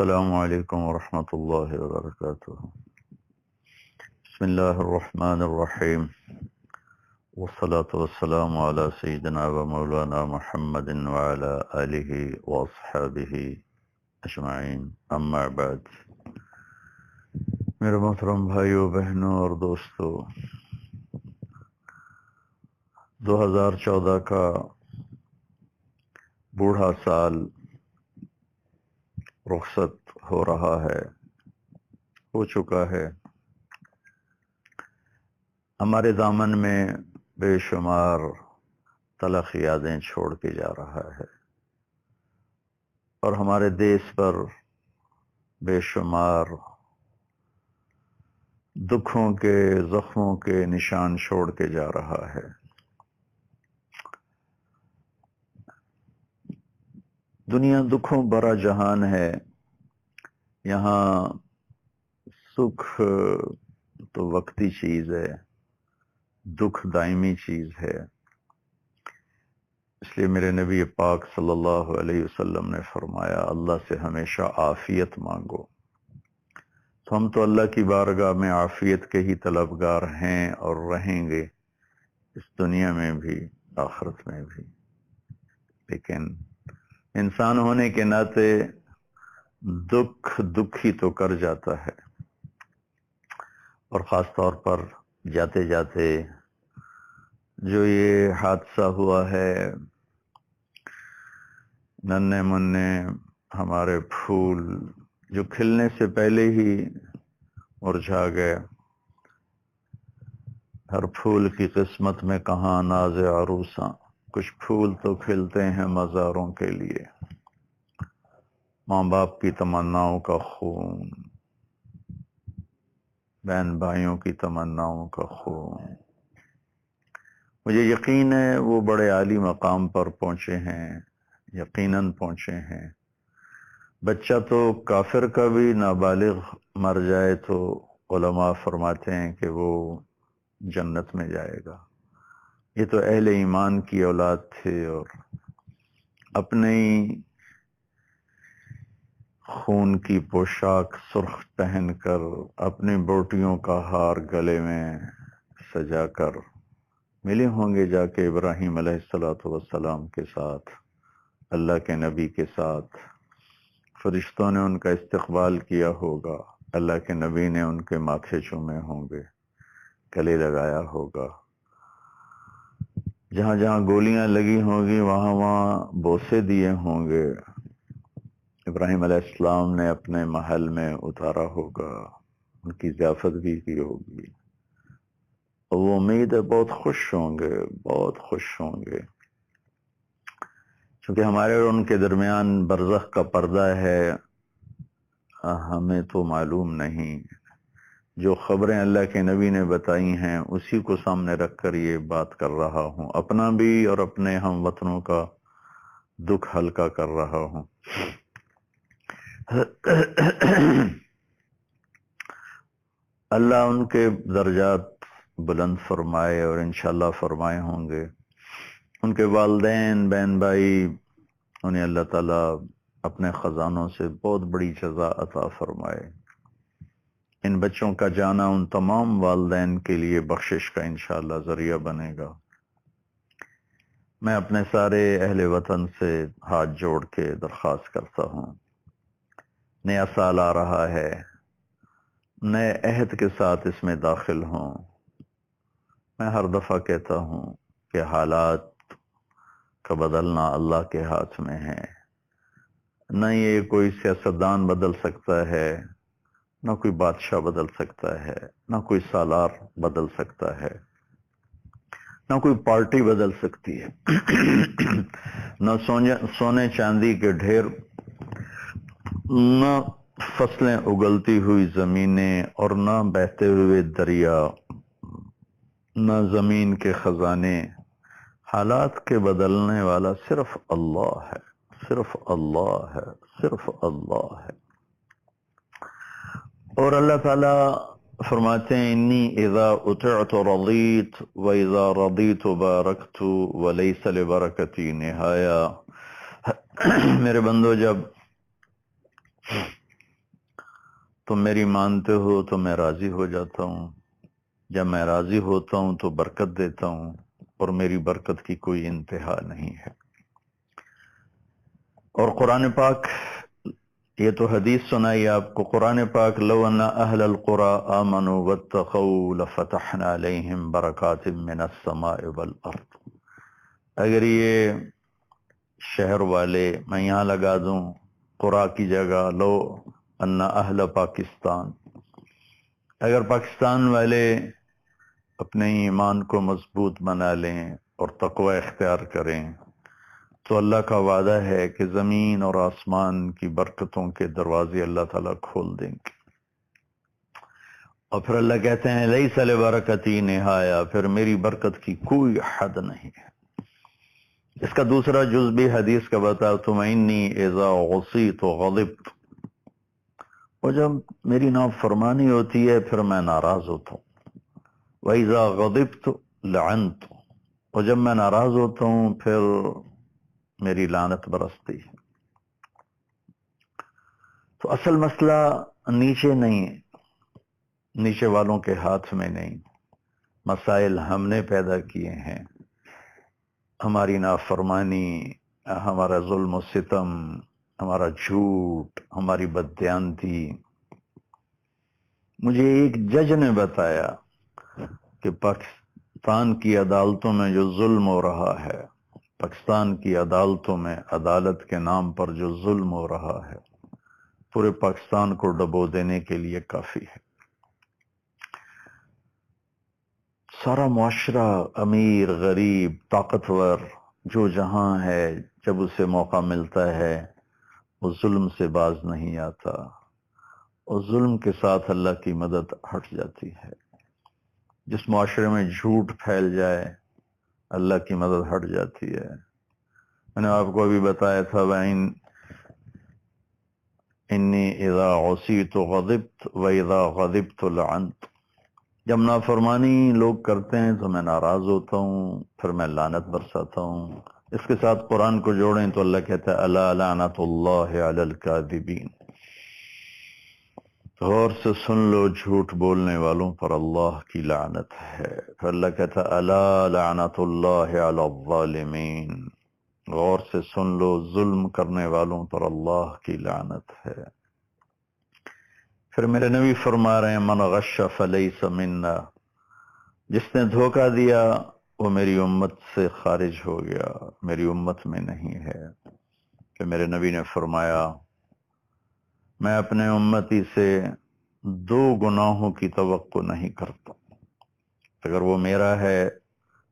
السلام علیکم ورحمۃ اللہ وبرکاتہ۔ بسم اللہ الرحمن الرحیم۔ والصلاة والسلام على سیدنا و مولانا محمد وعلى آلہ واصحابہ اجمعین، اما بعد۔ میرے محترم بھائیوں بہنوں اور دوستوں دو ہزار چودہ کا بوڑھا سال رخصت ہو رہا ہے، ہو چکا ہے۔ ہمارے دامن میں بے شمار تلخ یادیں چھوڑ کے جا رہا ہے۔ اور ہمارے دیس پر بے شمار دکھوں کے، زخموں کے نشان چھوڑ کے جا رہا ہے۔ دنیا دکھوں بڑا جہان ہے۔ یہاں سکھ تو وقتی چیز ہے، دکھ دائمی چیز ہے۔ اس لیے میرے نبی پاک صلی اللہ علیہ وسلم نے فرمایا، اللہ سے ہمیشہ آفیت مانگو۔ تو ہم تو اللہ کی بارگاہ میں آفیت کے ہی طلبگار ہیں اور رہیں گے اس دنیا میں بھی، آخرت میں بھی۔ لیکن انسان ہونے کے ناطے دکھ دکھ ہی تو کر جاتا ہے۔ اور خاص طور پر جاتے جاتے جو یہ حادثہ ہوا ہے ننے منے ہمارے پھول جو کھلنے سے پہلے ہی مرجھا گئے۔ ہر پھول کی قسمت میں کہاں ناز عروساں۔ کچھ پھول تو کھلتے ہیں مزاروں کے لیے۔ ماں باپ کی تمناؤں کا خون بہن بھائیوں کی تمناؤں کا خون۔ مجھے یقین ہے وہ بڑے عالی مقام پر پہنچے ہیں، یقیناً پہنچے ہیں۔ بچہ تو کافر کا بھی نابالغ مر جائے تو علماء فرماتے ہیں کہ وہ جنت میں جائے گا۔ یہ تو اہل ایمان کی اولاد تھے اور اپنے خون کی پوشاک سرخ پہن کر اپنی بوٹیوں کا ہار گلے میں سجا کر ملے ہوں گے جا کے ابراہیم علیہ السلاۃ وسلام کے ساتھ، اللہ کے نبی کے ساتھ۔ فرشتوں نے ان کا استقبال کیا ہوگا، اللہ کے نبی نے ان کے ماتھے چومے ہوں گے، گلے لگایا ہوگا۔ جہاں جہاں گولیاں لگی ہوں گی، وہاں وہاں بوسے دیے ہوں گے۔ ابراہیم علیہ السلام نے اپنے محل میں اتارا ہوگا، ان کی ضیافت بھی کی ہوگی۔ وہ امید ہے، بہت خوش ہوں گے، بہت خوش ہوں گے۔ چونکہ ہمارے اور ان کے درمیان برزخ کا پردہ ہے، ہمیں تو معلوم نہیں۔ جو خبریں اللہ کے نبی نے بتائی ہیں، اسی کو سامنے رکھ کر یہ بات کر رہا ہوں۔ اپنا بھی اور اپنے ہم وطنوں کا دکھ ہلکا کر رہا ہوں۔ اللہ ان کے درجات بلند فرمائے اور انشاءاللہ فرمائے ہوں گے۔ ان کے والدین، بہن بھائی، انہیں اللہ تعالیٰ اپنے خزانوں سے بہت بڑی جزا عطا فرمائے۔ ان بچوں کا جانا ان تمام والدین کے لیے بخشش کا انشاءاللہ ذریعہ بنے گا۔ میں اپنے سارے اہل وطن سے ہاتھ جوڑ کے درخواست کرتا ہوں۔ نیا سال آ رہا ہے۔ نئے عہد کے ساتھ اس میں داخل ہوں۔ میں ہر دفعہ کہتا ہوں کہ حالات کا بدلنا اللہ کے ہاتھ میں ہے۔ نہ یہ کوئی سیاستدان بدل سکتا ہے۔ نہ کوئی بادشاہ بدل سکتا ہے، نہ کوئی سالار بدل سکتا ہے، نہ کوئی پارٹی بدل سکتی ہے۔ نہ سونے چاندی کے ڈھیر، نہ فصلیں اگلتی ہوئی زمینیں اور نہ بہتے ہوئے دریا، نہ زمین کے خزانے۔ حالات کے بدلنے والا صرف اللہ ہے، صرف اللہ ہے، صرف اللہ ہے۔ اور اللہ تعالیٰ فرماتے ہیں، انی اذا اطعت رضیت و اذا رضیت بارکت و لیس لبرکتی نہایا. میرے بندو، جب تم میری مانتے ہو تو میں راضی ہو جاتا ہوں، جب میں راضی ہوتا ہوں تو برکت دیتا ہوں، اور میری برکت کی کوئی انتہا نہیں ہے۔ اور قرآن پاک یہ تو حدیث سنائی آپ کو قرآن پاک، لو ان اہل القرى آمنوا واتقوا لفتحنا علیہم برکات من السماء والارض۔ اگر یہ شہر والے میں یہاں لگا دوں قرآ کی جگہ، لو ان اہل پاکستان۔ اگر پاکستان والے اپنے ایمان کو مضبوط بنا لیں اور تقوی اختیار کریں۔ تو اللہ کا وعدہ ہے کہ زمین اور آسمان کی برکتوں کے دروازے اللہ تعالیٰ کھول دیں گے۔ اور پھر اللہ کہتے ہیں لئی سل برکتی نہایا پھر میری برکت کی کوئی حد نہیں ہے۔ اس کا دوسرا جز بھی حدیث کا بتا تم انی ایزا غصی تو غلط اور جب میری نام فرمانی ہوتی ہے، پھر میں ناراض ہوتا ہوں۔ ویزا غدب تو لعنت۔ اور جب میں ناراض ہوتا ہوں، پھر میری لانت برستی ہے۔ تو اصل مسئلہ نیچے نہیں ہے۔ نیچے والوں کے ہاتھ میں نہیں۔ مسائل ہم نے پیدا کیے ہیں۔ ہماری نافرمانی، ہمارا ظلم و ستم، ہمارا جھوٹ، ہماری بدیانتی مجھے ایک جج نے بتایا کہ پاکستان کی عدالتوں میں جو ظلم ہو رہا ہے پاکستان کی عدالتوں میں عدالت کے نام پر جو ظلم ہو رہا ہے، پورے پاکستان کو ڈبو دینے کے لیے کافی ہے۔ سارا معاشرہ امیر، غریب، طاقتور، جو جہاں ہے، جب اسے موقع ملتا ہے، وہ ظلم سے باز نہیں آتا۔ اور ظلم کے ساتھ اللہ کی مدد ہٹ جاتی ہے۔ جس معاشرے میں جھوٹ پھیل جائے اللہ کی مدد ہٹ جاتی ہے۔ میں نے آپ کو ابھی بتایا تھا انی اذا غصیت غضبت و اذا غضبت لعنت جب نافرمانی لوگ کرتے ہیں تو میں ناراض ہوتا ہوں، پھر میں لانت برساتا ہوں۔ اس کے ساتھ قرآن کو جوڑیں تو اللہ کہتا ہے اللہ لعنت اللہ علی الكاذبین غور سے سن لو جھوٹ بولنے والوں پر اللہ کی لعنت ہے۔ پھر اللہ کہتا اللہ لعنت اللہ علی الظالمین۔ غور سے سن لو، ظلم کرنے والوں پر اللہ کی لعنت ہے۔ پھر میرے نبی فرما رہے ہیں، من غش فلیس منا۔ جس نے دھوکہ دیا، وہ میری امت سے خارج ہو گیا۔ میری امت میں نہیں ہے۔ کہ میرے نبی نے فرمایا میں اپنے امتی سے دو گناہوں کی توقع نہیں کرتا۔ اگر وہ میرا ہے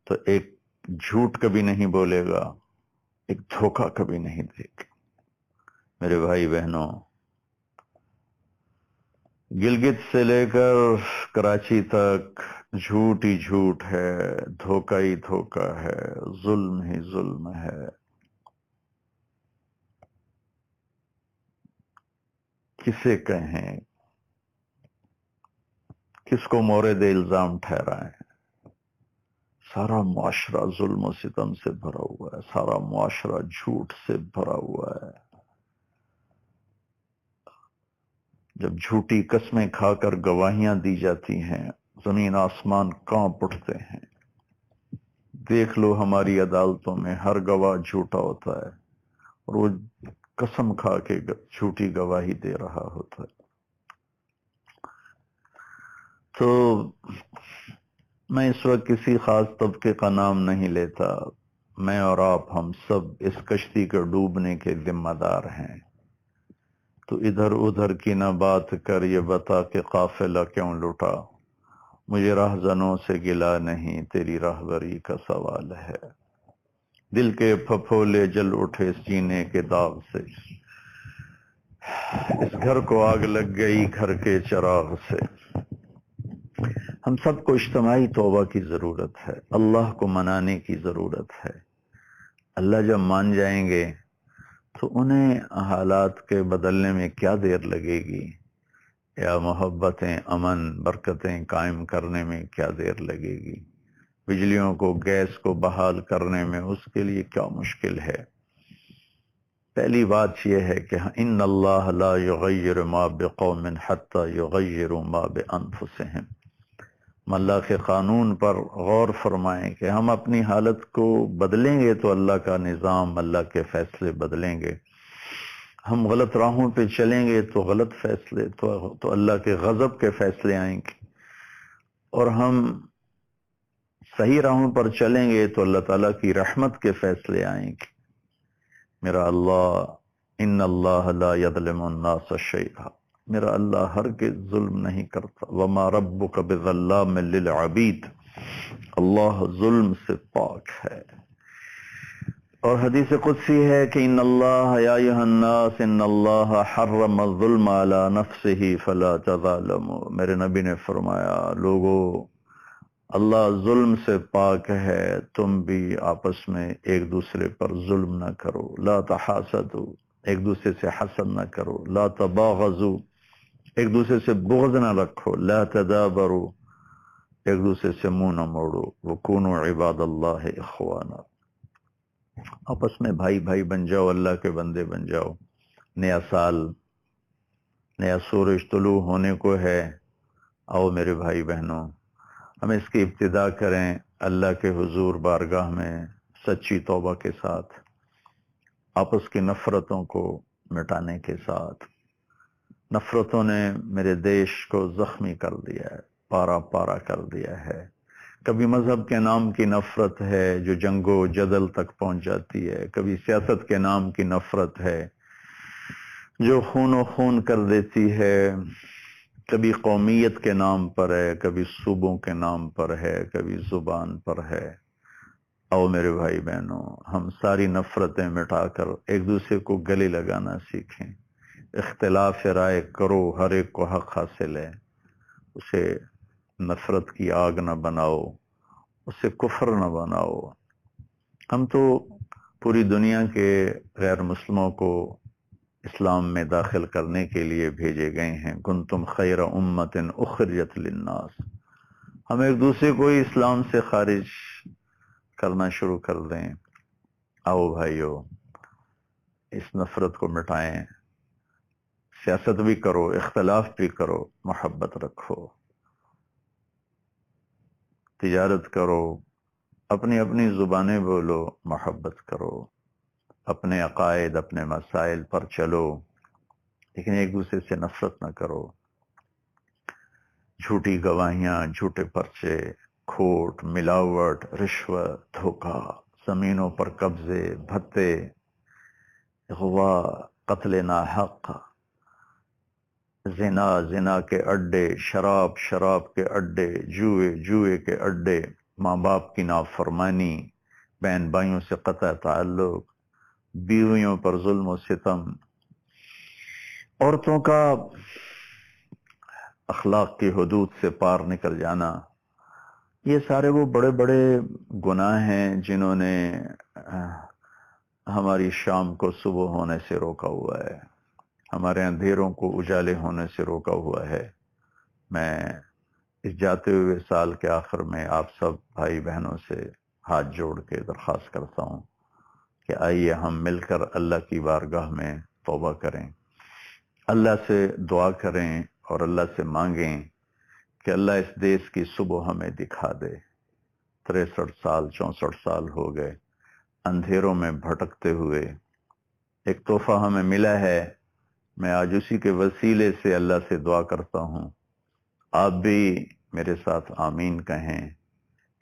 تو ایک جھوٹ کبھی نہیں بولے گا، ایک دھوکہ کبھی نہیں دے گا۔ میرے بھائی بہنوں، گلگت سے لے کر کراچی تک جھوٹ ہی جھوٹ ہے، دھوکہ ہی دھوکہ ہے، ظلم ہی ظلم ہے۔ کسے کہیں، کس کو مورد الزام ٹھہرائیں سارا معاشرہ ظلم و ستم سے بھرا ہوا ہے، سارا معاشرہ جھوٹ سے بھرا ہوا ہے۔ جب جھوٹی قسمیں کھا کر گواہیاں دی جاتی ہیں، زمین آسمان کہاں اٹھتے ہیں۔ دیکھ لو ہماری عدالتوں میں ہر گواہ جھوٹا ہوتا ہے اور وہ قسم کھا کے جھوٹی گواہی دے رہا ہوتا ہے۔ تو میں اس وقت کسی خاص طبقے کا نام نہیں لیتا۔ میں اور آپ ہم سب اس کشتی کے ڈوبنے کے ذمہ دار ہیں۔ تو ادھر ادھر کی نہ بات کر یہ بتا کہ قافلہ کیوں لٹا مجھے راہ زنوں سے گلا نہیں، تیری راہبری کا سوال ہے۔ دل کے پھپھولے جل اٹھے سینے کے داغ سے۔ اس گھر کو آگ لگ گئی گھر کے چراغ سے۔ ہم سب کو اجتماعی توبہ کی ضرورت ہے، اللہ کو منانے کی ضرورت ہے۔ اللہ جب مان جائیں گے تو انہیں حالات کے بدلنے میں کیا دیر لگے گی؟ یا محبتیں، امن، برکتیں قائم کرنے میں کیا دیر لگے گی؟ بجلیوں کو گیس کو بحال کرنے میں اس کے لیے کیا مشکل ہے؟ پہلی بات یہ ہے کہ ان اللہ لا یغیر ما بقوم حتی یغیر ما بانفسهم اللہ کے قانون پر غور فرمائیں کہ ہم اپنی حالت کو بدلیں گے تو اللہ کا نظام، اللہ کے فیصلے بدلیں گے۔ ہم غلط راہوں پہ چلیں گے تو غلط فیصلے تو اللہ کے غضب کے فیصلے آئیں گے۔ اور ہم صحیح راہوں پر چلیں گے تو اللہ تعالیٰ کی رحمت کے فیصلے آئیں گے۔ میرا اللہ، ان اللہ لا يظلم الناس شیئا۔ میرا اللہ ہر کے ظلم نہیں کرتا۔ وما ربک بظلام للعبید۔ اللہ ظلم سے پاک ہے۔ اور حدیث قدسی ہے کہ ان اللہ، یا ایہا الناس، ان اللہ حرم الظلم على نفسه فلا تظالموا۔ میرے نبی نے فرمایا، لوگو اللہ ظلم سے پاک ہے، تم بھی آپس میں ایک دوسرے پر ظلم نہ کرو۔ لا تحاسدو، ایک دوسرے سے حسد نہ کرو۔ لا تباغضو، ایک دوسرے سے بغض نہ رکھو۔ لا تدابرو، ایک دوسرے سے منہ نہ موڑو۔ وکونو عباد اللہ اخوانا۔ آپس میں بھائی بھائی بن جاؤ، اللہ کے بندے بن جاؤ۔ نیا سال، نیا سورج طلوع ہونے کو ہے۔ آؤ میرے بھائی بہنوں ہم اس کی ابتدا کریں اللہ کے حضور بارگاہ میں سچی توبہ کے ساتھ، آپس کی نفرتوں کو مٹانے کے ساتھ۔ نفرتوں نے میرے دیش کو زخمی کر دیا ہے، پارا پارا کر دیا ہے۔ کبھی مذہب کے نام کی نفرت ہے جو جنگ و جدل تک پہنچ جاتی ہے، کبھی سیاست کے نام کی نفرت ہے جو خون و خون کر دیتی ہے۔ کبھی قومیت کے نام پر ہے، کبھی صوبوں کے نام پر ہے، کبھی زبان پر ہے۔ او میرے بھائی بہنوں، ہم ساری نفرتیں مٹا کر ایک دوسرے کو گلے لگانا سیکھیں۔ اختلاف رائے کرو، ہر ایک کو حق حاصل ہے۔ اسے نفرت کی آگ نہ بناؤ، اسے کفر نہ بناؤ۔ ہم تو پوری دنیا کے غیر مسلموں کو اسلام میں داخل کرنے کے لیے بھیجے گئے ہیں۔ کن تم خیر امت اخرجت للناس۔ ہم ایک دوسرے کو ہی اسلام سے خارج کرنا شروع کر دیں۔ آؤ بھائیو، اس نفرت کو مٹائیں۔ سیاست بھی کرو، اختلاف بھی کرو، محبت رکھو۔ تجارت کرو، اپنی اپنی زبانیں بولو، محبت کرو۔ اپنے عقائد، اپنے مسائل پر چلو، لیکن ایک دوسرے سے نفرت نہ کرو۔ جھوٹی گواہیاں، جھوٹے پرچے، کھوٹ، ملاوٹ، رشوت، دھوکہ، زمینوں پر قبضے، بھتے، غوا، قتل ناحق، زنا زنا کے اڈے، شراب شراب کے اڈے، جوئے جوئے کے اڈے، ماں باپ کی نافرمانی، بہن بھائیوں سے قطع تعلق بیویوں پر ظلم و ستم، عورتوں کا اخلاق کی حدود سے پار نکل جانا، یہ سارے وہ بڑے بڑے گناہ ہیں جنہوں نے، ہماری شام کو صبح ہونے سے روکا ہوا ہے، ہمارے اندھیروں کو اجالے ہونے سے روکا ہوا ہے۔ میں اس جاتے ہوئے سال کے آخر میں آپ سب بھائی بہنوں سے ہاتھ جوڑ کے درخواست کرتا ہوں۔ کہ آئیے ہم مل کر اللہ کی بارگاہ میں توبہ کریں۔ اللہ سے دعا کریں اور اللہ سے مانگیں کہ اللہ اس دیش کی صبح ہمیں دکھا دے۔ تریسٹھ سال، چونسٹھ سال ہو گئے۔ اندھیروں میں بھٹکتے ہوئے ایک تحفہ ہمیں ملا ہے۔ میں آج اسی کے وسیلے سے اللہ سے دعا کرتا ہوں۔ آپ بھی میرے ساتھ آمین کہیں۔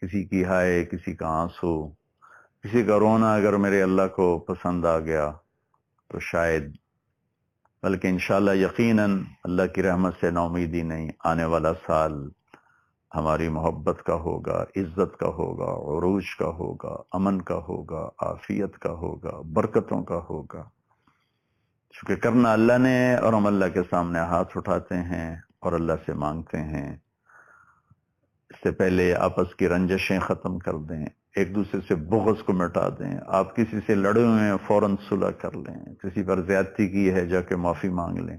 کسی کی ہائے، کسی کا آنسو۔ کسی کا رونا اگر میرے اللہ کو پسند آ گیا تو شاید، بلکہ انشاءاللہ یقیناً اللہ کی رحمت سے نومیدی نہیں، آنے والا سال ہماری محبت کا ہوگا، عزت کا ہوگا، عروج کا ہوگا، امن کا ہوگا آفیت کا ہوگا، برکتوں کا ہوگا۔ چونکہ کرنا اللہ نے اور ہم اللہ کے سامنے ہاتھ اٹھاتے ہیں اور اللہ سے مانگتے ہیں۔ اس سے پہلے آپس کی رنجشیں ختم کر دیں۔ ایک دوسرے سے بغض کو مٹا دیں۔ آپ کسی سے لڑے ہوئے ہیں، فوراً صلح کر لیں۔ کسی پر زیادتی کی ہے جا کے معافی مانگ لیں۔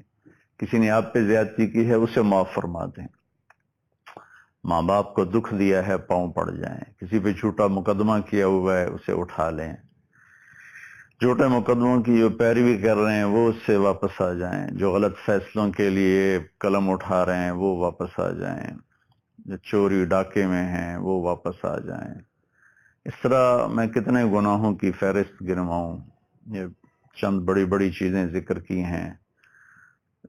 کسی نے آپ پہ زیادتی کی ہے، اسے معاف فرما دیں۔ ماں باپ کو دکھ دیا ہے، پاؤں پڑ جائیں۔ کسی پہ جھوٹا مقدمہ کیا ہوا ہے، اسے اٹھا لیں۔ جھوٹے مقدموں کی جو پیروی کر رہے ہیں، وہ اس سے واپس آ جائیں۔ جو غلط فیصلوں کے لیے قلم اٹھا رہے ہیں، وہ واپس آ جائیں۔ جو چوری ڈاکے میں ہیں، وہ واپس آ جائیں۔ اس طرح میں کتنے گناہوں کی فہرست گنواؤں، یہ چند بڑی بڑی چیزیں ذکر کی ہیں۔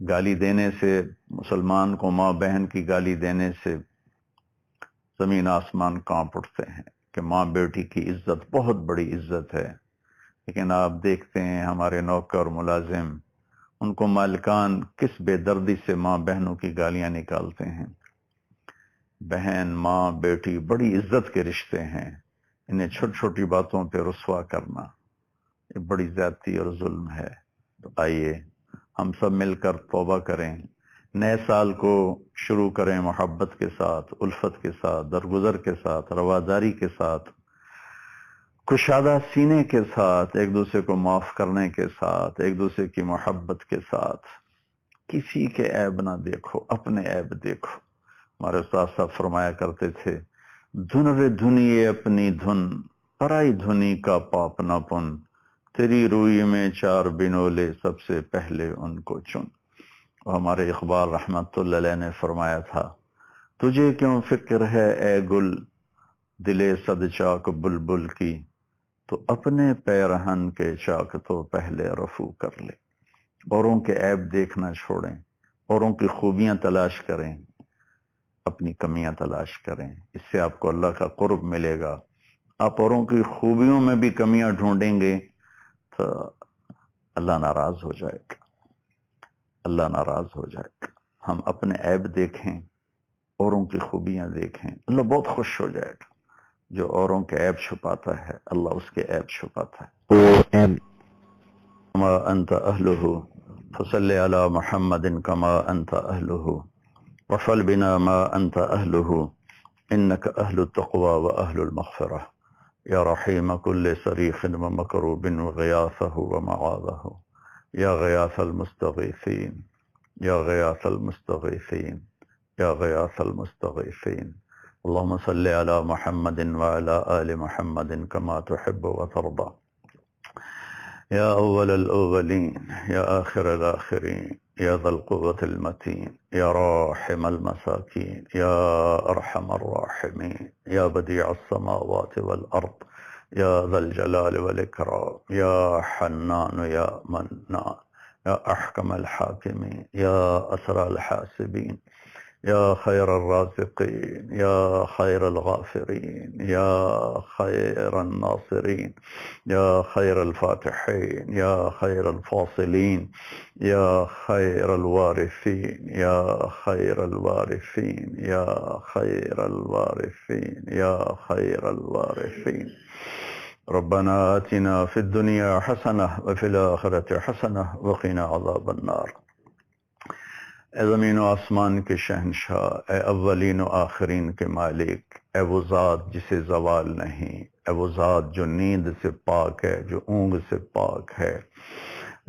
گالی دینے سے، مسلمان کو ماں بہن کی گالی دینے سے زمین آسمان کانپ اٹھتے ہیں کہ ماں بیٹی کی عزت بہت بڑی عزت ہے۔ لیکن آپ دیکھتے ہیں ہمارے نوکر ملازم، ان کو مالکان کس بے دردی سے ماں بہنوں کی گالیاں نکالتے ہیں۔ بہن، ماں، بیٹی بڑی عزت کے رشتے ہیں۔ انہیں چھوٹی چھوٹی باتوں پہ رسوا کرنا، یہ بڑی زیادتی اور ظلم ہے۔ تو آئیے، ہم سب مل کر توبہ کریں۔ نئے سال کو شروع کریں محبت کے ساتھ، الفت کے ساتھ، درگزر کے ساتھ، رواداری کے ساتھ، کشادہ سینے کے ساتھ، ایک دوسرے کو معاف کرنے کے ساتھ، ایک دوسرے کی محبت کے ساتھ۔ کسی کے عیب نہ دیکھو، اپنے عیب دیکھو۔ ہمارے استاد صاحب فرمایا کرتے تھے دھن رے دھنیے اپنی دھن، پرائی دھنی کا پاپ نہ پن۔ تیری روئی میں چار بنولے، سب سے پہلے ان کو چن۔ ہمارے اقبال رحمت اللہ علیہ نے فرمایا تھا، تجھے کیوں فکر ہے اے گل؟ دلے صد چاک بلبل کی، تو اپنے پیرہن کے چاک تو پہلے رفو کر لے۔ اوروں کے عیب دیکھنا چھوڑیں، اوروں کی خوبیاں تلاش کریں۔ اپنی کمیاں تلاش کریں۔ اس سے آپ کو اللہ کا قرب ملے گا۔ آپ اوروں کی خوبیوں میں بھی کمیاں ڈھونڈیں گے تو اللہ ناراض ہو جائے گا۔ اللہ ناراض ہو جائے گا۔ ہم اپنے عیب دیکھیں اوروں کی خوبیاں دیکھیں۔ اللہ بہت خوش ہو جائے گا۔ جو اوروں کے عیب چھپاتا ہے اللہ اس کے عیب چھپاتا ہے۔ کما انت اہلہ فصل علی محمد کما انت اہلہ۔ وفل بنا ما انت اہلہ انک اہل التقوى و اہل المغفرہ یا رحیم کل صریخ و مکروب و غیاثہ و معاذہ یا غیاث المستغیثین یا غیاث اللهم صل على محمد وعلى آل محمد كما تحب وترضى يا أول الأولين يا آخر الآخرين يا ذا القوة المتين، يا راحم المساكين، يا أرحم الراحمين، يا بديع السماوات والأرض، يا ذا الجلال والإكرام، يا حنان، يا منان، يا أحكم الحاكمين، يا أسرى الحاسبين يا خير الرازقين، يا خير الغافرين، يا خير الناصرين، يا خير الفاتحين، يا خير الفاصلين، يا خير الوارثين، يا خير الوارثين، يا خير الوارثين، يا خير الوارثين. ربنا آتنا في الدنيا حسنة وفي الآخرة حسنة وقنا عذاب النار. اے زمین و آسمان کے شہنشاہ، اے اولین و آخرین کے مالک، اے وہ ذات جسے زوال نہیں، اے وہ ذات جو نیند سے پاک ہے، جو اونگ سے پاک ہے۔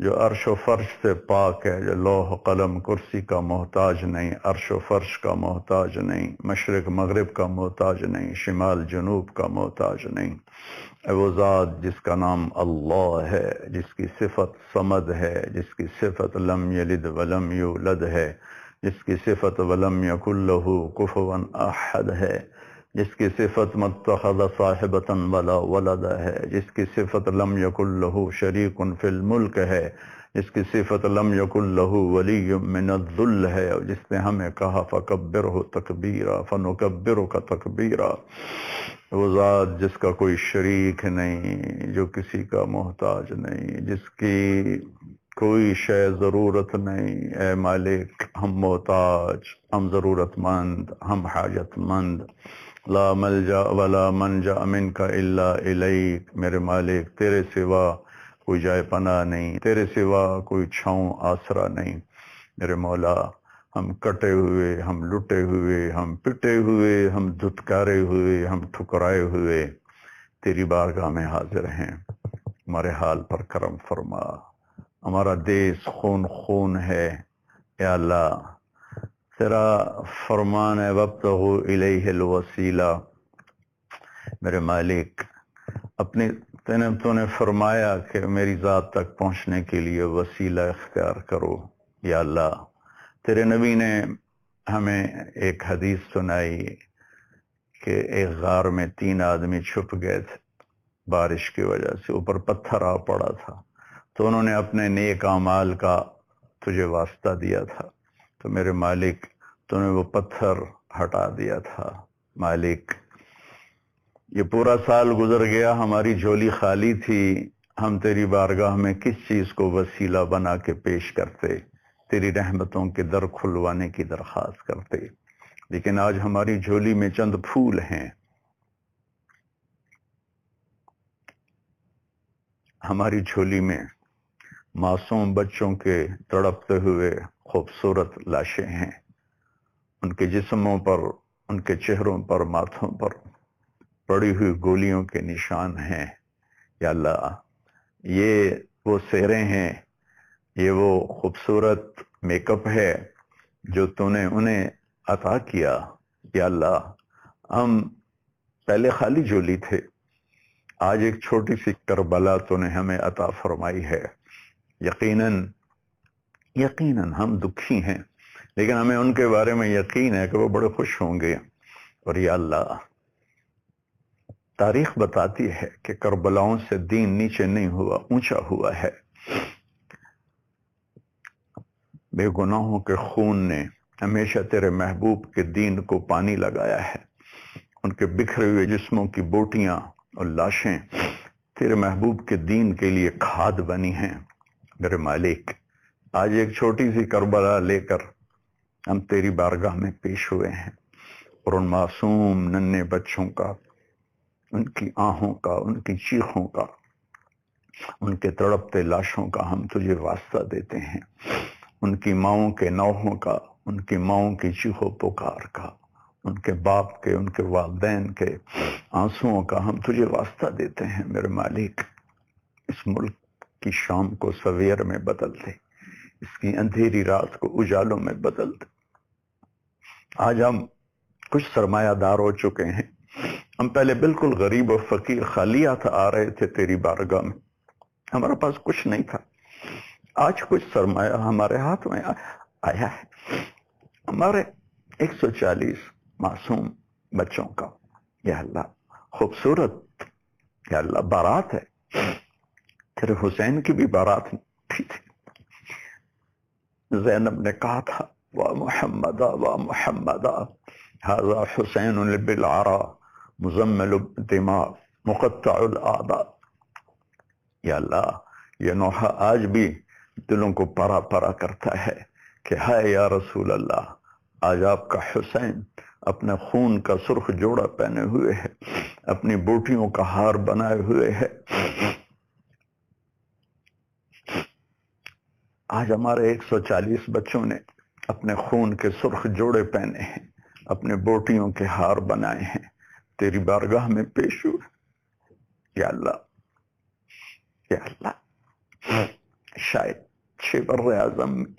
جو عرش و فرش سے پاک ہے، جو لوح قلم کرسی کا محتاج نہیں، عرش و فرش کا محتاج نہیں، مشرق، مغرب کا محتاج نہیں، شمال، جنوب کا محتاج نہیں۔ اے وہ ذات جس کا نام اللہ ہے، جس کی صفت سمد ہے، جس کی صفت لم یلد ولم یولد ہے، جس کی صفت ولم یک اللہ کفون احد ہے۔ جس کی صفت متخذ صاحبتا ولا ولد ہے، جس کی صفت لم یک اللہ شریک فی الملک ہے، جس کی صفت لم یک اللہ ولی من الذل ہے جس نے ہمیں کہا، فکبرہ تکبیرا فنکبرہ کا تکبیرا۔ وہ ذات جس کا کوئی شریک نہیں، جو کسی کا محتاج نہیں، جس کی کوئی شے ضرورت نہیں۔ اے مالک، ہم محتاج، ہم ضرورت مند، ہم حاجت مند۔ لا ملجا ولا منجا امن کا اللہ علیک میرے مالک، تیرے سوا کوئی جائے پناہ نہیں، تیرے سوا کوئی چھاؤں آسرا نہیں۔ میرے مولا، ہم کٹے ہوئے، ہم لٹے ہوئے، ہم پٹے ہوئے، ہم دھتکارے ہوئے، ہم ٹھکرائے ہوئے۔ تیری بارگاہ میں حاضر ہیں۔ ہمارے حال پر کرم فرما۔ ہمارا دیس خون خون ہے۔ یا اللہ تیرا فرمان ہے وقت ہو الوسیلہ میرے مالک اپنے تو نے فرمایا کہ میری ذات تک پہنچنے کے لیے وسیلہ اختیار کرو۔ یا اللہ، تیرے نبی نے ہمیں ایک حدیث سنائی کہ ایک غار میں تین آدمی چھپ گئے تھے بارش کی وجہ سے، اوپر پتھر آ پڑا تھا۔ تو انہوں نے اپنے نیک اعمال کا تجھے واسطہ دیا تھا۔ تو میرے مالک تو نے وہ پتھر ہٹا دیا تھا، مالک۔ یہ پورا سال گزر گیا، ہماری جھولی خالی تھی۔ ہم تیری بارگاہ میں کس چیز کو وسیلہ بنا کے پیش کرتے؟ تیری رحمتوں کے در کھلوانے کی درخواست کرتے۔ لیکن آج ہماری جھولی میں چند پھول ہیں۔ ہماری جھولی میں معصوم بچوں کے تڑپتے ہوئے خوبصورت لاشیں ہیں۔ ان کے جسموں پر، ان کے چہروں پر، ماتھوں پر پڑی ہوئی گولیوں کے نشان ہیں۔ یا اللہ، یہ وہ سیرے ہیں، یہ وہ خوبصورت میک اپ ہے جو تو نے انہیں عطا کیا۔ یا اللہ، ہم پہلے خالی جولی تھے، آج ایک چھوٹی سی کربلا تو نے ہمیں عطا فرمائی ہے۔ یقیناً یقیناً ہم دکھی ہیں۔ لیکن ہمیں ان کے بارے میں یقین ہے کہ وہ بڑے خوش ہوں گے۔ اور یا اللہ، تاریخ بتاتی ہے کہ کربلاؤں سے دین نیچے نہیں ہوا، اونچا ہوا ہے۔ بے گناہوں کے خون نے ہمیشہ تیرے محبوب کے دین کو پانی لگایا ہے۔ ان کے بکھرے ہوئے جسموں کی بوٹیاں اور لاشیں تیرے محبوب کے دین کے لیے کھاد بنی ہیں۔ میرے مالک، آج ایک چھوٹی سی کربلا لے کر ہم تیری بارگاہ میں پیش ہوئے ہیں اور ان معصوم ننے بچوں کا، ان کی آہوں کا، ان کی چیخوں کا، ان کے تڑپتے لاشوں کا ہم تجھے واسطہ دیتے ہیں۔ ان کی ماؤں کے نوحوں کا، ان کی ماؤں کی چیخو پکار کا، ان کے باپ کے، ان کے والدین کے آنسوؤں کا ہم تجھے واسطہ دیتے ہیں میرے مالک۔ اس ملک کی شام کو سویر میں بدل دے، اس کی اندھیری رات کو اجالوں میں بدل دے۔ آج ہم کچھ سرمایہ دار ہو چکے ہیں۔ ہم پہلے بالکل غریب و فقیر خالیات آ رہے تھے تیری بارگاہ میں۔ ہمارے پاس کچھ نہیں تھا۔ آج کچھ سرمایہ ہمارے ہاتھ میں آیا ہے۔ ہمارے ایک سو چالیس معصوم بچوں کا، یا اللہ، خوبصورت، یا اللہ، بارات ہے۔ تیرے حسین کی بھی بارات تھی۔ زینب نے کہا تھا وا محمد وا محمد. حسین بالعرا، مزمل دماغ مقطع الاعضاء یا اللہ، یہ نوحہ آج بھی دلوں کو پرا پرا کرتا ہے کہ ہائے یا رسول اللہ، آج آپ کا حسین اپنے خون کا سرخ جوڑا پہنے ہوئے ہے، اپنی بوٹیوں کا ہار بنائے ہوئے ہے۔ آج ہمارے ایک سو چالیس بچوں نے اپنے خون کے سرخ جوڑے پہنے ہیں، اپنے بوٹیوں کے ہار بنائے ہیں۔ تیری بارگاہ میں پیش ہو۔ یا اللہ یا اللہ۔ شاید چھ بر اعظم میں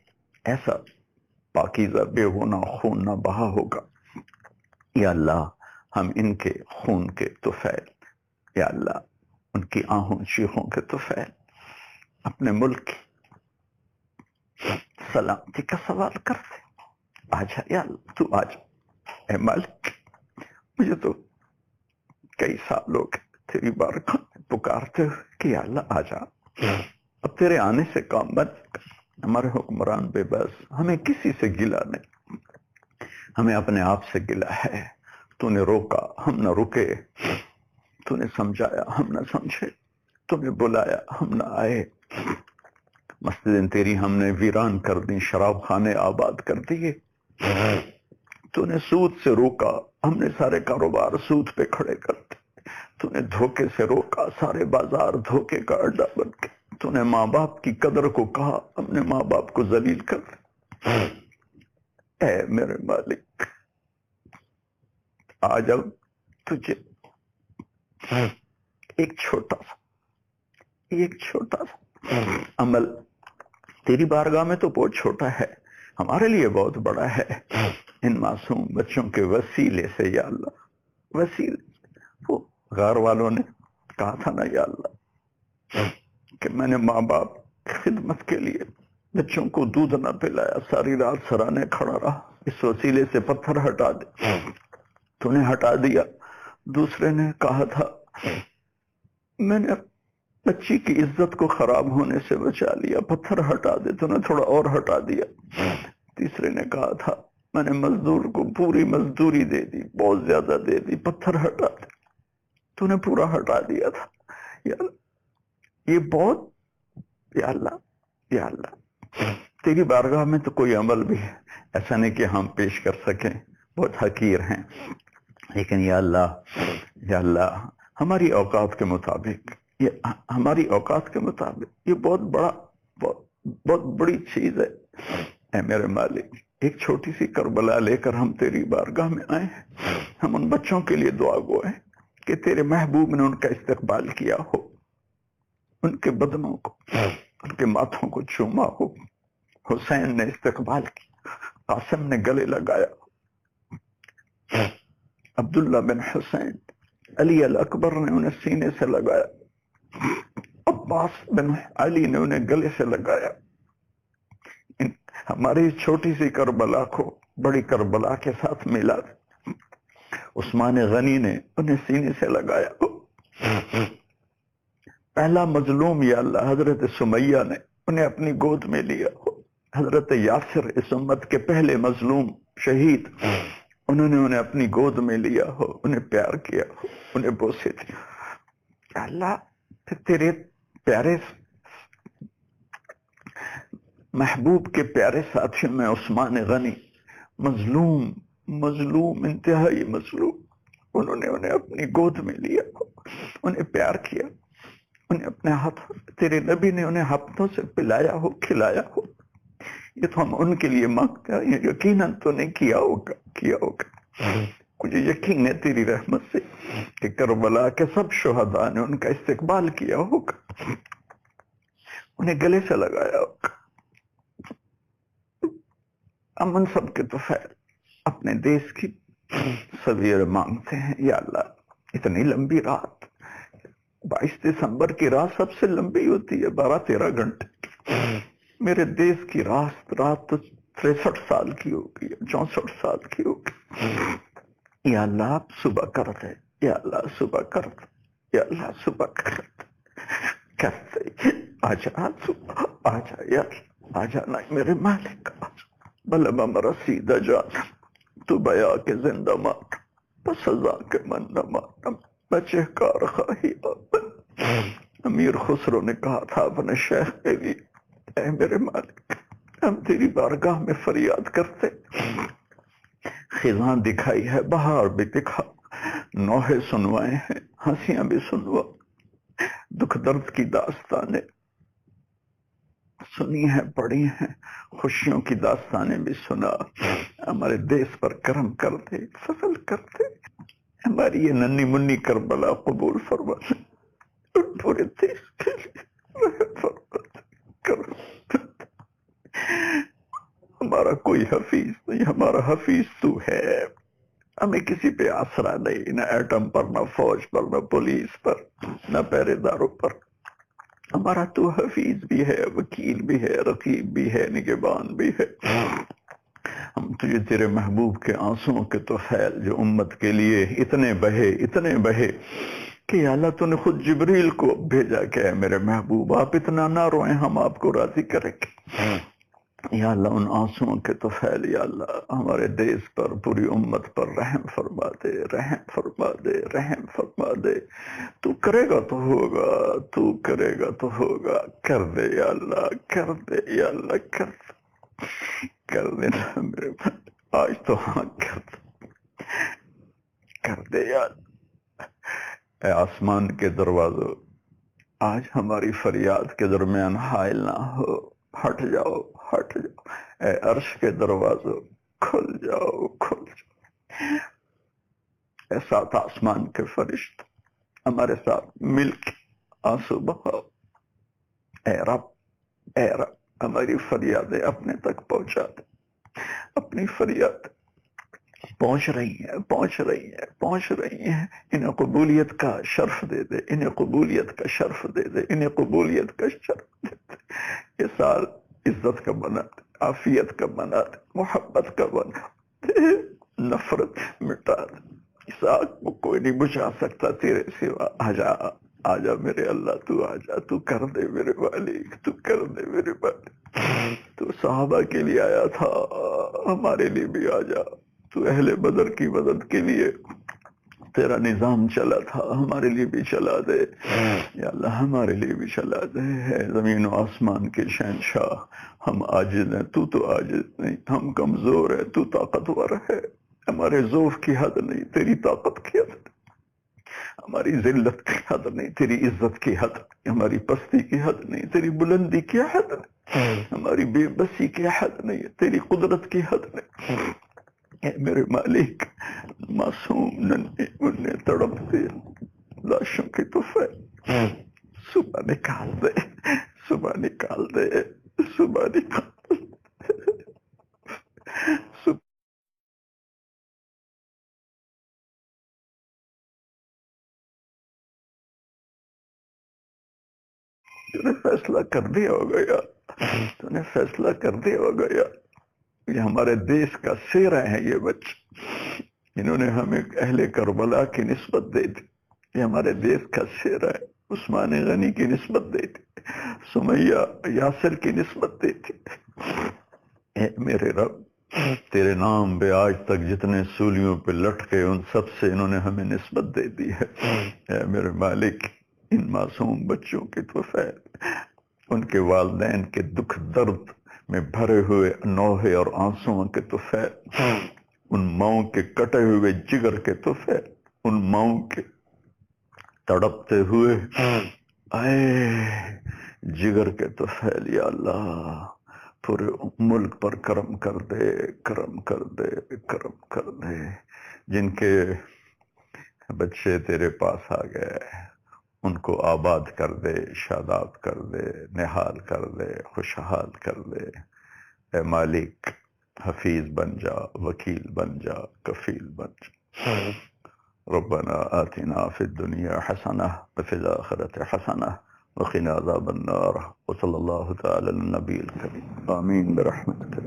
ایسا پاکیزہ بے ہونا خون نہ بہا ہوگا۔ یا اللہ، ہم ان کے خون کے توفیل یا اللہ، ان کی آہوں چیخوں کے توفیل اپنے ملک کی سلامتی کا سوال کرتے آجا یا تو آجا اے مالک، مجھے تو کئی سال ہو گئے تیری پکارتے ہوئے کہ اللہ اب تیرے آنے سے کام ہمارے حکمران بے بس، ہمیں کسی سے گلا نہیں۔ ہمیں اپنے آپ سے گلا ہے۔ تو نے روکا، ہم نہ رکے۔ تو نے سمجھایا، ہم نہ سمجھے۔ تو نے بلایا، ہم نہ آئے۔ مسجدیں تیری ہم نے ویران کر دی شراب خانے آباد کر دیے۔ تو نے سود سے روکا، ہم نے سارے کاروبار سود پہ کھڑے کر دی تو نے دھوکے سے روکا، سارے بازار دھوکے کا اڈا بن کے تو نے ماں باپ کی قدر کو کہا، ہم نے ماں باپ کو ذلیل کر دی اے میرے مالک آج اب تجھے ایک چھوٹا سا، ایک چھوٹا سا عمل تیری بارگاہ میں تو بہت چھوٹا ہے، ہمارے لیے بہت بڑا ہے۔ ان معصوم بچوں کے وسیلے سے، یا اللہ، وسیلے وہ غار والوں نے کہا تھا نا، یا اللہ، کہ میں نے ماں باپ خدمت کے لیے بچوں کو دودھ نہ پلایا، ساری رات سرانے کھڑا رہا، اس وسیلے سے پتھر ہٹا دے۔ تو نے ہٹا دیا۔ دوسرے نے کہا تھا، میں نے بچی کی عزت کو خراب ہونے سے بچا لیا، پتھر ہٹا دے، تو نے تھوڑا اور ہٹا دیا۔ تیسرے نے کہا تھا، میں نے مزدور کو پوری مزدوری دے دی، بہت زیادہ دے دی، پتھر ہٹا دے۔ تو نے پورا ہٹا دیا تھا۔ یا یہ بہت، یا اللہ یا اللہ، تیری بارگاہ میں تو کوئی عمل بھی ہے۔ ایسا نہیں کہ ہم پیش کر سکیں۔ بہت حقیر ہیں۔ لیکن یا اللہ یا اللہ، ہماری اوقات کے مطابق یہ ہماری اوقات کے مطابق یہ بہت بڑا بہت, بہت بڑی چیز ہے۔ اے میرے مالک ایک چھوٹی سی کربلا لے کر ہم تیری بارگاہ میں آئے ہیں۔ ہم ان بچوں کے لیے دعا گو ہیں کہ تیرے محبوب نے ان کا استقبال کیا ہو۔ ان کے بدنوں کو ان کے ماتھوں کو چوما ہو۔ حسین نے استقبال کیا قاسم نے گلے لگایا۔ عبداللہ بن حسین علی الاکبر نے انہیں سینے سے لگایا۔ عباس بن علی نے انہیں گلے سے لگایا۔ ہماری چھوٹی سی کربلا کو بڑی کربلا کے ساتھ ملا۔ عثمان غنی نے انہیں سینے سے لگایا۔ پہلا مظلوم یا اللہ، حضرت سمیہ نے انہیں اپنی گود میں لیا۔ حضرت یاسر اس امت کے پہلے مظلوم، شہید۔ انہوں نے انہیں اپنی گود میں لیا۔ ہو انہیں پیار کیا۔ ہو انہیں بوسے دیا اللہ تیرے پیارے محبوب کے پیارے ساتھی میں عثمان غنی۔ مظلوم مظلوم، انتہائی مظلوم۔ انہوں نے انہیں اپنی گود میں لیا، انہیں پیار کیا، انہیں اپنے ہاتھوں تیرے نبی نے انہیں ہاتھوں سے پلایا ہو، کھلایا ہو۔ یہ تو ہم ان کے لیے مانگتے ہیں، یقیناً تو نہیں کیا ہوگا کیا ہوگا۔ ہاں۔ مجھے یقین ہے تیری رحمت سے کہ کربلا کے سب شہداء نے ان کا استقبال کیا ہوگا۔ انہیں گلے سے لگایا ہوگا۔ امن سب کے تو خیر، اپنے دیش کی سویر مانگتے ہیں۔ یا اللہ، اتنی لمبی رات، بائیس دسمبر کی رات سب سے لمبی ہوتی ہے، بارہ تیرہ گھنٹے۔ میرے دیش کی رات رات تو تریسٹھ سال کی ہوگی، چونسٹھ سال کی ہوگی۔ یا اللہ آپ صبح کر دے یا اللہ صبح کر دے یا اللہ صبح کر دے کرتے آجا صبح آجا یا آجا نا میرے مالک۔ بلے بم رسید جان۔ تو بیا کے زندہ مات۔ پس سزا کے من نہ ماتم بچے کار خواہی امیر خسرو نے کہا تھا اپنے شیخ کے لیے، اے میرے مالک، ہم تیری بارگاہ میں فریاد کرتے خزاں دکھائی ہے، بہار بھی دکھا۔ نوحے سنوائے ہیں، ہنسیاں بھی سنوا۔ دکھ درد کی داستانیں سنی ہیں، پڑھی ہیں۔ خوشیوں کی داستانیں بھی سنا۔ ہمارے دیس پر کرم کر دے فضل کر دے ہماری یہ ننی منی کربلا قبول فرما پورے دیش کے لیے کرم ہمارا کوئی حفیظ نہیں، ہمارا حفیظ تو ہے۔ ہمیں کسی پہ آسرا نہیں، نہ ایٹم پر، نہ فوج پر، نہ پولیس پر، نہ پہرے داروں پر۔ ہمارا تو حفیظ بھی ہے، وکیل بھی ہے، رقیب بھی ہے نگبان بھی ہے۔ ہم تجھے تیرے محبوب کے آنسوں کے تو خیل، جو امت کے لیے اتنے بہے اتنے بہے کہ اللہ تو نے خود جبریل کو بھیجا کہ میرے محبوب، آپ اتنا نہ روئیں، ہم آپ کو راضی کریں گے۔ یا اللہ ان آنسوں کے تو پھیل یا اللہ، ہمارے دیس پر، پوری امت پر رحم فرما دے، رحم فرما دے، رحم فرما دے۔ تو کرے گا تو ہوگا، تو کرے گا تو ہوگا۔ کر دے یا اللہ، کر دے یا اللہ، کر دے۔ کر دے نا میرے آج تو ہاں کر دے۔ کر دے یا اللہ۔ اے آسمان کے دروازوں، آج ہماری فریاد کے درمیان حائل نہ ہو، ہٹ جاؤ۔ ہٹ جاؤ۔ اے عرش کے دروازوں کھل جاؤ کھل جاؤ۔ اے ساتھ آسمان کے فرشت، ہمارے ساتھ مل کے آنسو بہاؤ۔ اے رب اے رب، ہماری فریادیں اپنے تک پہنچا دے۔ اپنی فریاد پہنچ رہی ہیں، پہنچ رہی ہیں، پہنچ رہی ہیں۔ انہیں قبولیت کا شرف دے دے، انہیں قبولیت کا شرف دے دے، انہیں قبولیت کا شرف دے دے۔ یہ سال عزت کا بنا دے عافیت کا بنا دے محبت کا بنا دے نفرت مٹا۔ دے اس آگ کو کوئی نہیں بجھا سکتا، تیرے سوا۔ آجا آجا میرے اللہ، تو آجا، تو کر دے میرے مالک، تو کر دے میرے مالک تو صحابہ کے لیے آیا تھا، ہمارے لیے بھی آجا۔ تو اہل بدر کی مدد کے لیے۔ تیرا نظام چلا تھا ہمارے لیے بھی چلا دے۔ یا اللہ ہمارے لیے بھی چلا دے۔ زمین و آسمان کے شہنشاہ ہم عاجز ہیں تو تو عاجز نہیں ہم کمزور ہیں تو طاقتور ہے ہمارے ذوف کی حد نہیں تیری طاقت کی حد نہیں۔ ہماری ذلت کی حد نہیں تیری عزت کی حد نہیں۔ ہماری پستی کی حد نہیں تیری بلندی کی حد نہیں۔ ہماری بے بسی کی حد نہیں تیری قدرت کی حد نہیں۔ اے میرے مالک۔ معصوم ننے انہیں تڑپتے لاشوں کی صبح نکال دے۔ صبح نکال دے۔ صبح نکال دے۔ صبح تو نے فیصلہ کر دیا ہو گیا۔ تو نے فیصلہ کر دیا ہو گیا۔ یہ ہمارے دیش کا سیرا ہے یہ بچے انہوں نے ہمیں اہل کربلا کی نسبت دے دی یہ ہمارے دیش کا سیرا ہے۔ عثمان غنی کی نسبت دے دی سمیہ یاسر کی نسبت دے دی اے میرے رب، تیرے نام پہ آج تک جتنے سولیوں پہ لٹ کے ان سب سے انہوں نے ہمیں نسبت دے دی ہے۔ اے میرے مالک، ان معصوم بچوں کی تو فیل ان کے والدین کے دکھ درد میں بھرے ہوئے نوہے اور آنسوں کے تو ان ماؤں کے کٹے ہوئے جگر کے تو ان ماؤں کے تڑپتے ہوئے۔ آئے جگر کے تو یا اللہ پورے ملک پر کرم کر دے کرم کر دے کرم کر دے۔ جن کے بچے تیرے پاس آ گئے۔ ان کو آباد کر دے، شاداب کر دے نحال کر دے، خوشحال کر دے۔ اے مالک، حفیظ بن جا، وکیل بن جا، کفیل بن جا۔ ربنا آتنا في الدنيا حسنة وفي الآخرة حسنة وقنا عذاب النار۔ وصلى الله تعالى النبي الكريم آمين برحمتك